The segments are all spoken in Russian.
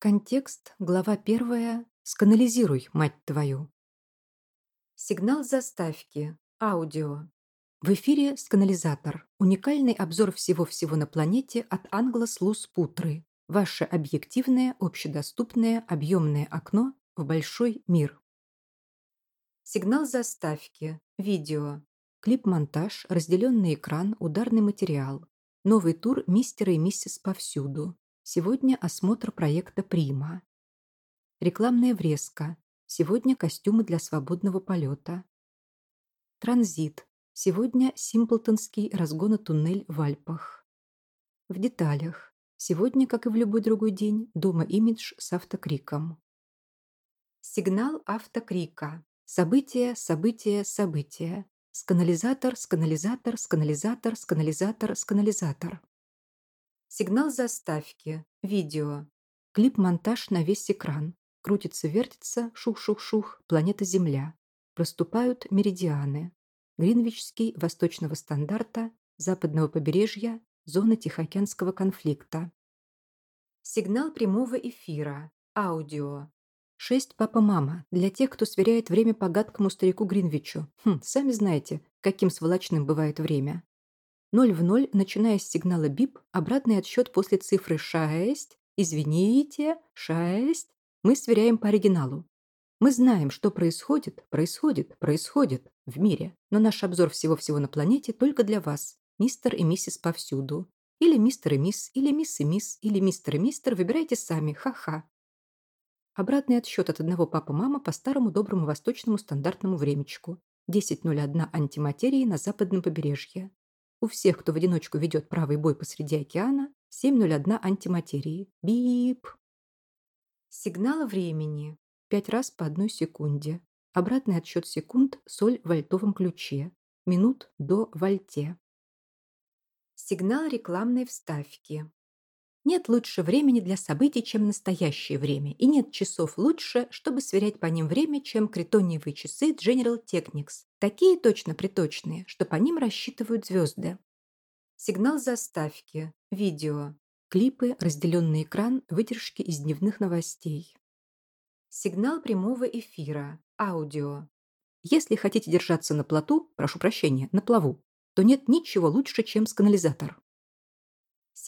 Контекст, глава первая. Сканализируй, мать твою. Сигнал заставки. Аудио. В эфире «Сканализатор» – уникальный обзор всего-всего на планете от Англос Лус Путры. Ваше объективное, общедоступное, объемное окно в большой мир. Сигнал заставки. Видео. Клип-монтаж, разделенный экран, ударный материал. Новый тур мистера и миссис повсюду. Сегодня осмотр проекта «Прима». Рекламная врезка. Сегодня костюмы для свободного полета. Транзит. Сегодня Симплтонский разгона-туннель в Альпах. В деталях. Сегодня, как и в любой другой день, дома имидж с автокриком. Сигнал автокрика. События, события, события. Сканализатор, сканализатор, сканализатор, сканализатор, сканализатор. Сигнал заставки. Видео. Клип-монтаж на весь экран. Крутится-вертится, шух-шух-шух, планета Земля. Проступают меридианы. Гринвичский, восточного стандарта, западного побережья, зона Тихоокеанского конфликта. Сигнал прямого эфира. Аудио. Шесть папа-мама. Для тех, кто сверяет время по гадкому старику Гринвичу. Хм, сами знаете, каким сволочным бывает время. 0 в 0, начиная с сигнала бип, обратный отсчет после цифры 6, извините, 6, мы сверяем по оригиналу. Мы знаем, что происходит, происходит, происходит в мире, но наш обзор всего-всего на планете только для вас, мистер и миссис повсюду. Или мистер и мисс, или мисс и мисс, или мистер и мистер, выбирайте сами, ха-ха. Обратный отсчет от одного папа-мама по старому доброму восточному стандартному времечку. 10.01 антиматерии на западном побережье. У всех, кто в одиночку ведет правый бой посреди океана, 7.01 антиматерии. Бип. Сигнал времени. Пять раз по одной секунде. Обратный отсчет секунд соль в вольтовом ключе. Минут до вольте. Сигнал рекламной вставки. Нет лучше времени для событий, чем настоящее время, и нет часов лучше, чтобы сверять по ним время, чем критониевые часы General Technics. Такие точно-приточные, что по ним рассчитывают звезды. Сигнал заставки. Видео. Клипы, разделенный экран, выдержки из дневных новостей. Сигнал прямого эфира. Аудио. Если хотите держаться на плоту, прошу прощения, на плаву, то нет ничего лучше, чем сканализатор.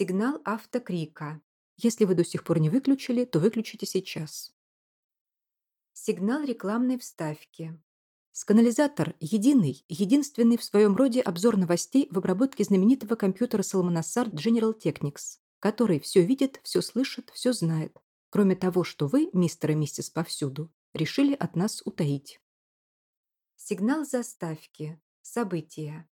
Сигнал автокрика. Если вы до сих пор не выключили, то выключите сейчас. Сигнал рекламной вставки. Сканализатор – единый, единственный в своем роде обзор новостей в обработке знаменитого компьютера Salmanasar General Technics, который все видит, все слышит, все знает, кроме того, что вы, мистер и миссис повсюду, решили от нас утаить. Сигнал заставки. События.